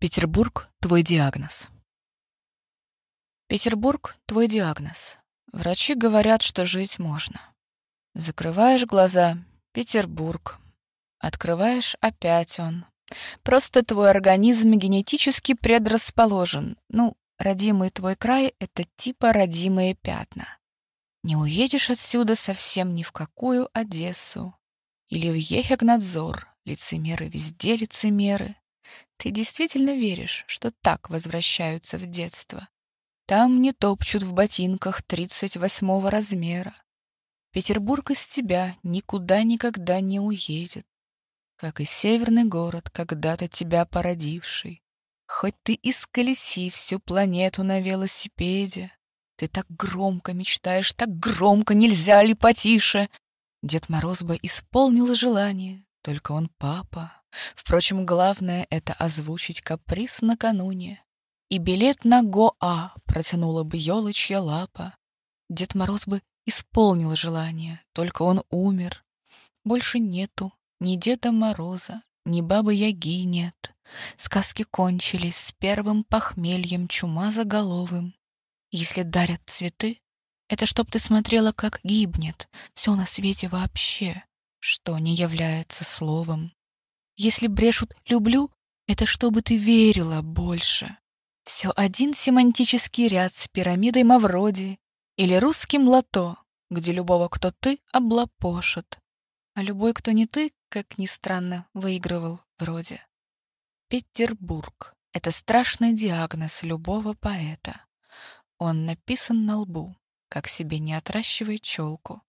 Петербург — твой диагноз. Петербург — твой диагноз. Врачи говорят, что жить можно. Закрываешь глаза — Петербург. Открываешь — опять он. Просто твой организм генетически предрасположен. Ну, родимый твой край — это типа родимые пятна. Не уедешь отсюда совсем ни в какую Одессу. Или в Ехегнадзор. Лицемеры везде лицемеры. Ты действительно веришь, что так возвращаются в детство? Там не топчут в ботинках тридцать восьмого размера. Петербург из тебя никуда никогда не уедет, как и северный город, когда-то тебя породивший. Хоть ты исколеси всю планету на велосипеде, ты так громко мечтаешь, так громко, нельзя ли потише? Дед Мороз бы исполнил желание, только он папа, Впрочем, главное — это озвучить каприз накануне. И билет на Гоа протянула бы елочья лапа. Дед Мороз бы исполнил желание, только он умер. Больше нету ни Деда Мороза, ни Бабы Яги нет. Сказки кончились с первым похмельем чума заголовым. Если дарят цветы, это чтоб ты смотрела, как гибнет все на свете вообще, что не является словом. Если брешут «люблю», это чтобы ты верила больше. Все один семантический ряд с пирамидой Мавроди или русским лото, где любого, кто ты, облапошит. А любой, кто не ты, как ни странно, выигрывал вроде. Петербург — это страшный диагноз любого поэта. Он написан на лбу, как себе не отращивай челку.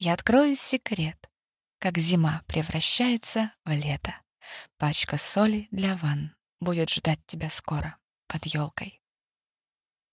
Я открою секрет как зима превращается в лето. Пачка соли для ванн будет ждать тебя скоро под елкой.